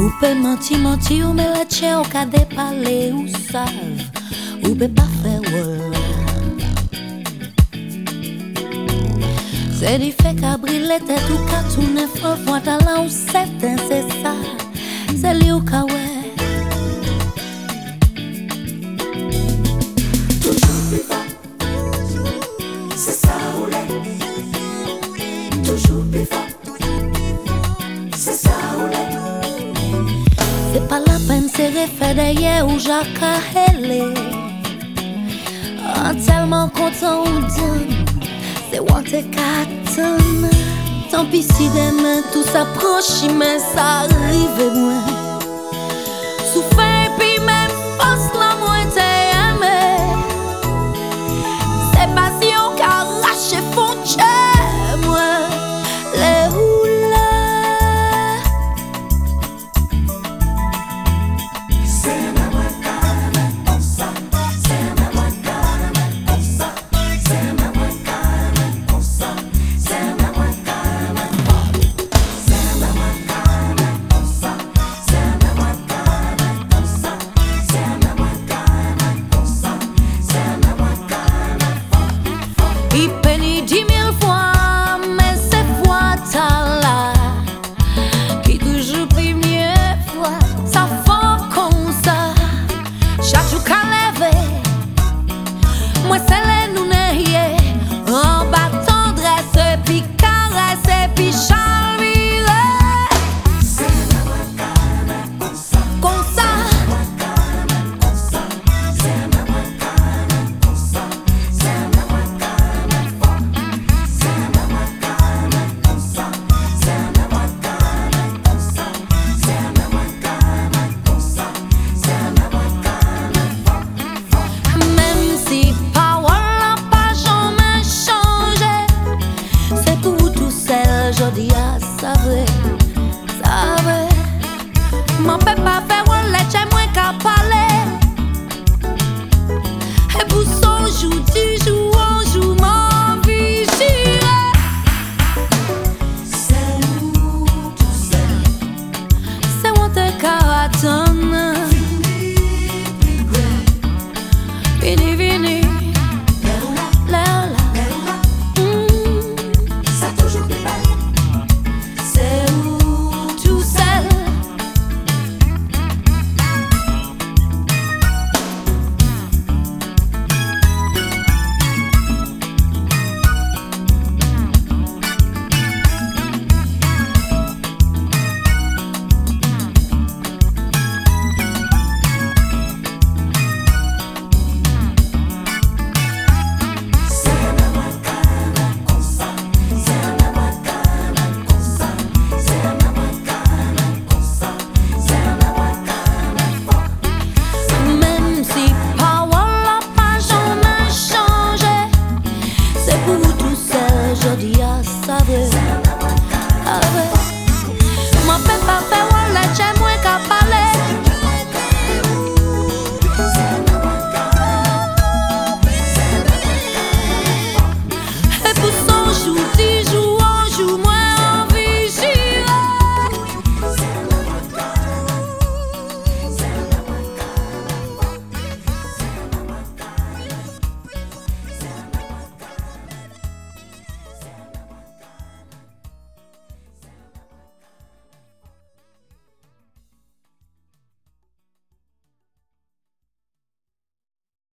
Ou pe manti, manti ou me lache Ou ka depale ou sav Ou pe pa fe wè. Se di fe ka brile tet Ou ka toune fol Fwa talan ou seten se sa Se li ou ka טירף עד היהוז'ה כאלה. Entièrement content ou donne, c'est one take cotton. Tant pis si demain tout s'approche, mais ça arrive moins. Souffert gardia, sabe, sabe. Mon papa ja savje